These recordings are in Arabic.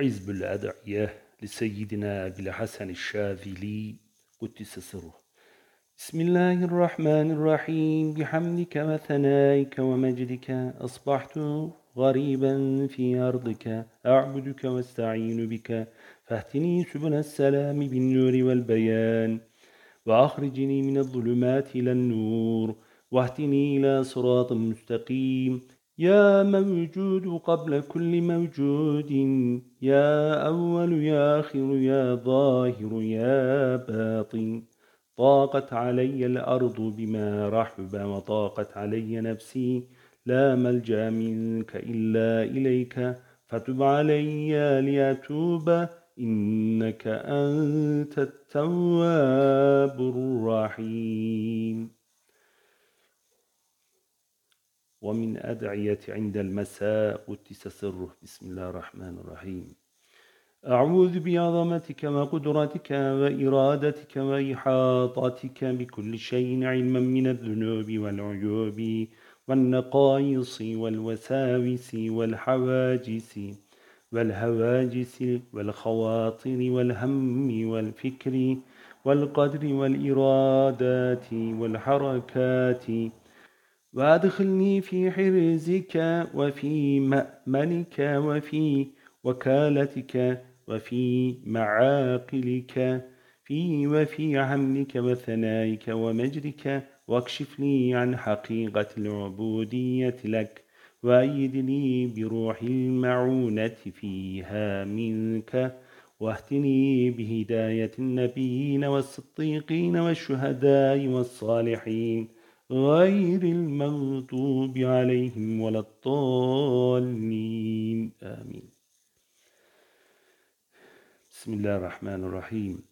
حزب الأدعية لسيدنا أبي الحسن الشاذلي قدس سره. بسم الله الرحمن الرحيم. بحمدك وثنائك ومجدك أصبحت غريبا في أرضك. أعبدك وأستعين بك. فاهتني سبل السلام بالنور والبيان. وأخرجني من الظلمات إلى النور. واهتني إلى صراط مستقيم. يا موجود قبل كل موجود يا أول يا آخر يا ظاهر يا باطن. ضاقت علي الأرض بما رحب وضاقت علي نفسي لا ملجأ منك إلا إليك. فتب علي لأتوب إنك أنت التواب الرحيم. ومن أدعية عند المساء قدس سره بسم الله الرحمن الرحيم. أعوذ بعظمتك وقدرتك وإرادتك وإحاطتك بكل شيء علما من الذنوب والعيوب والنقائص والوساوس والحواجس والهواجس والخواطر والهم والفكر والقدر والإرادات والحركات وأدخلني في حرزك وفي مأمنك وفي وكالتك وفي معاقلك في وفي حملك وثنائك ومجدك واكشف لي عن حقيقة العبودية لك وأيدني بروح المعونة فيها منك واهتني بهداية النبيين والصديقين والشهداء والصالحين. غير المغضوب عليهم ولا الضالين. آمين. بسم الله الرحمن الرحيم.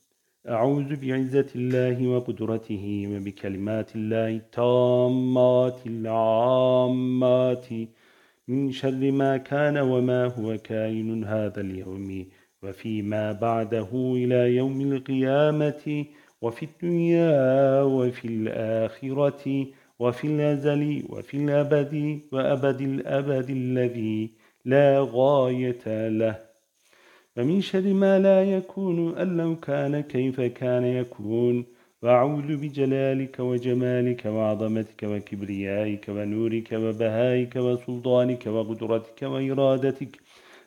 أعوذ بعزة الله وقدرته وبكلمات الله التامات العامات من شر ما كان وما هو كائن هذا اليوم وفيما بعده إلى يوم القيامة وفي الدنيا وفي الآخرة وفي الأزل وفي الأبد وأبد الأبد الذي لا غاية له. ومن شر ما لا يكون أن لو كان كيف كان يكون. وأعوذ بجلالك وجمالك وعظمتك وكبريائك ونورك وبهائك وسلطانك وقدرتك وإرادتك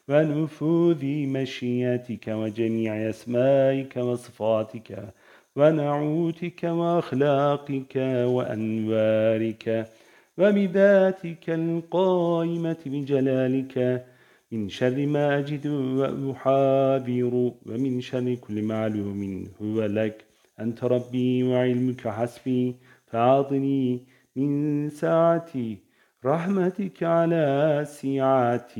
ونفوذ مشيئتك وجميع أسمائك وصفاتك ونعوتك وأخلاقك وأنوارك وبذاتك القائمة بجلالك من شر ما أجد وأحاذر ومن شر كل معلوم هو لك. أنت ربي وعلمك حسبي فأعطني من ساعتي رحمتك على سعة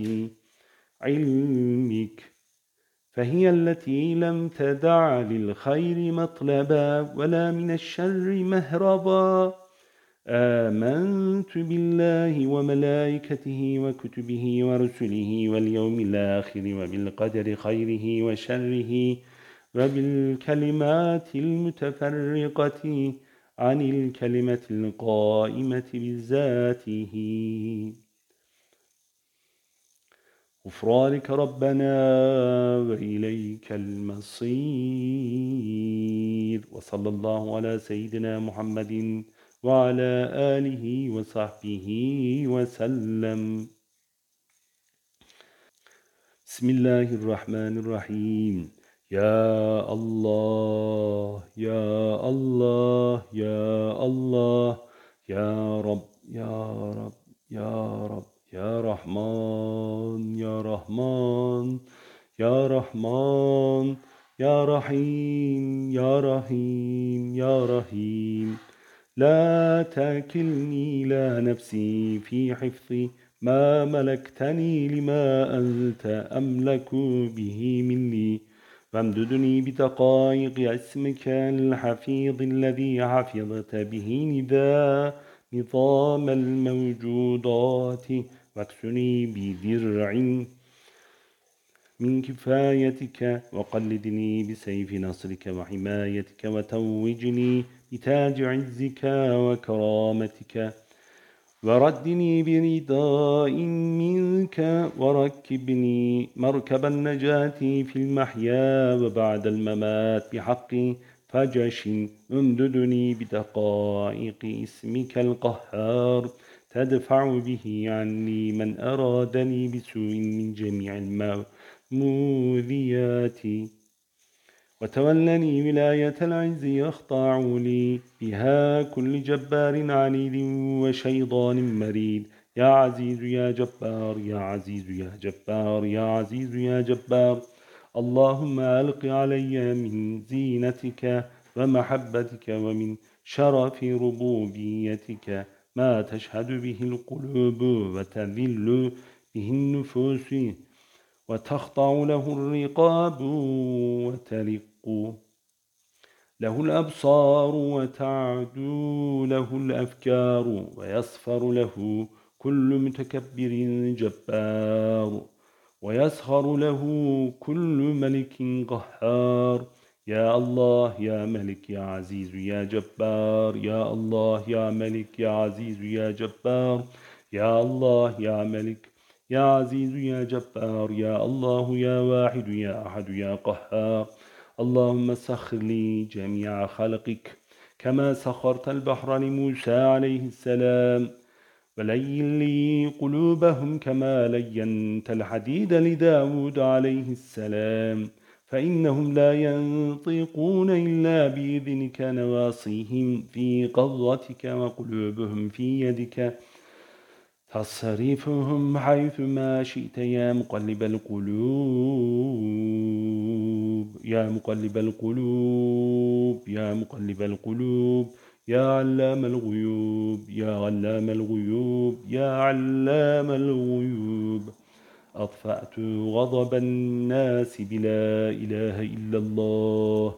علمك فهي التي لم تدع للخير مطلبا ولا من الشر مهربا. آمنت بالله وملائكته وكتبه ورسله واليوم الآخر وبالقدر خيره وشره وبالكلمات المتفرقة عن الكلمة القائمة بذاته غفرانك ربنا وإليك المصير. وصلى الله على سيدنا محمد وعلى آله وصحبه وسلم. بسم الله الرحمن الرحيم. يا الله يا الله يا الله يا رب يا رب يا رب. يا رحمن يا رحمن يا رحمن يا رحيم يا رحيم يا رحيم. لا تاكلني إلى نفسي في حفظي ما ملكتني لما أنت أملك به مني. فامددني بدقائق اسمك الحفيظ الذي حفظت به نداء نظام الموجودات. واكسني بدرع من كفايتك وقلدني بسيف نصرك وحمايتك وتوجني بتاج عزك وكرامتك وردني برداء منك وركبني مركب النجاة في المحيا وبعد الممات بحق فجش أمددني بدقائق اسمك القهار تدفع به عني من أرادني بسوء من جميع المؤذيات وتولني ولاية العز يخضع لي بها كل جبار عنيد وشيطان مريد. يا عزيز يا جبار يا عزيز يا جبار يا عزيز يا جبار. اللهم ألق علي من زينتك ومحبتك ومن شرف ربوبيتك. ما تشهد به القلوب وتذل به النفوس وتخضع له الرقاب وتلق له الأبصار وتعدو له الأفكار ويصفر له كل متكبر جبار ويسخر له كل ملك قهار يا الله يا ملك يا عزيز يا جبار. يا الله يا ملك يا عزيز يا جبار. يا الله يا ملك يا عزيز يا جبار. يا الله يا واحد يا أحد يا قهار. اللهم سخر لي جميع خلقك كما سخرت البحر لموسى عليه السلام. ولين لي قلوبهم كما لينت الحديد لداود عليه السلام. فإنهم لا ينطقون إلا بإذنك نواصيهم في قضتك وقلوبهم في يدك. تصرفهم حيث ما شئت يا مقلب القلوب. يا مقلب القلوب. يا مقلب القلوب. يا علام الغيوب. يا علام الغيوب. يا علام الغيوب. أطفأت غضب الناس بلا إله إلا الله.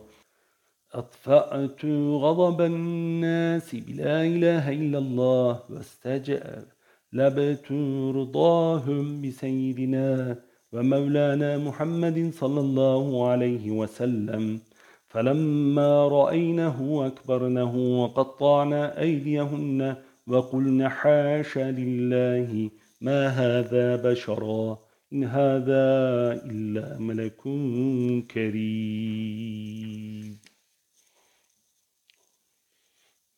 أطفأت غضب الناس بلا إله إلا الله. واستجأ لبت رضاهم بسيدنا ومولانا محمد صلى الله عليه وسلم. فلما رأينه أكبرنه وقطعنا أيديهن وقلنا حاش لله ما هذا بشرا. إن هذا إلا ملك كريم